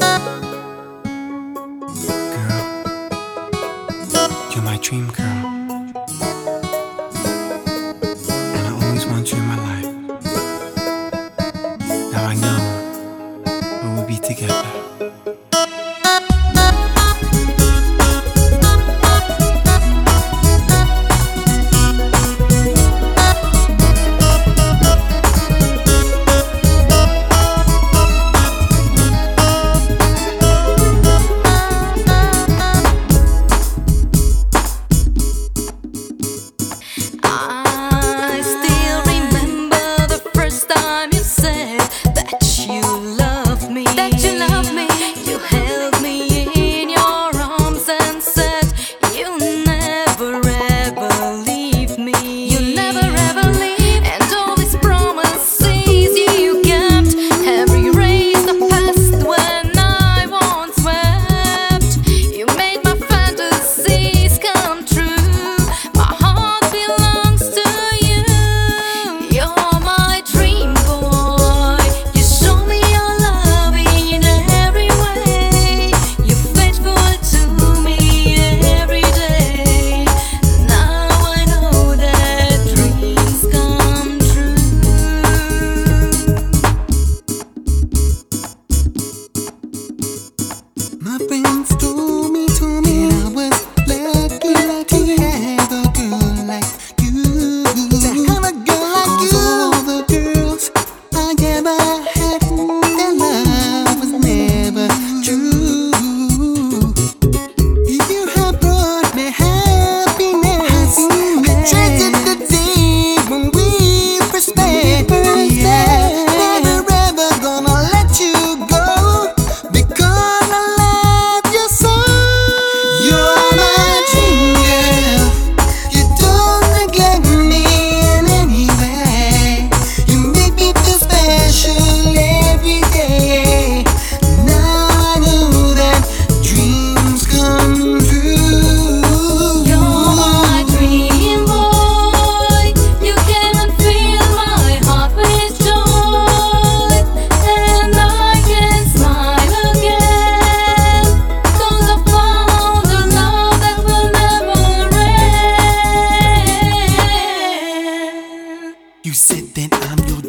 Girl, you're my dream girl. And I always want you in my life. Now I know we will be together. that you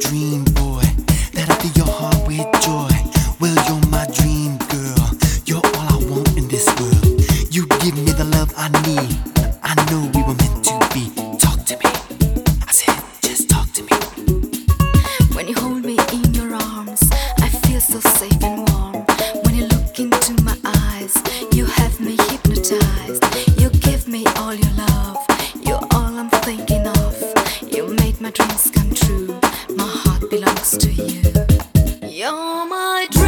dream boy that I fill your heart with joy. Well, you're my dream girl. You're all I want in this world. You give me the love I need. true. My heart belongs to you. You're my dream.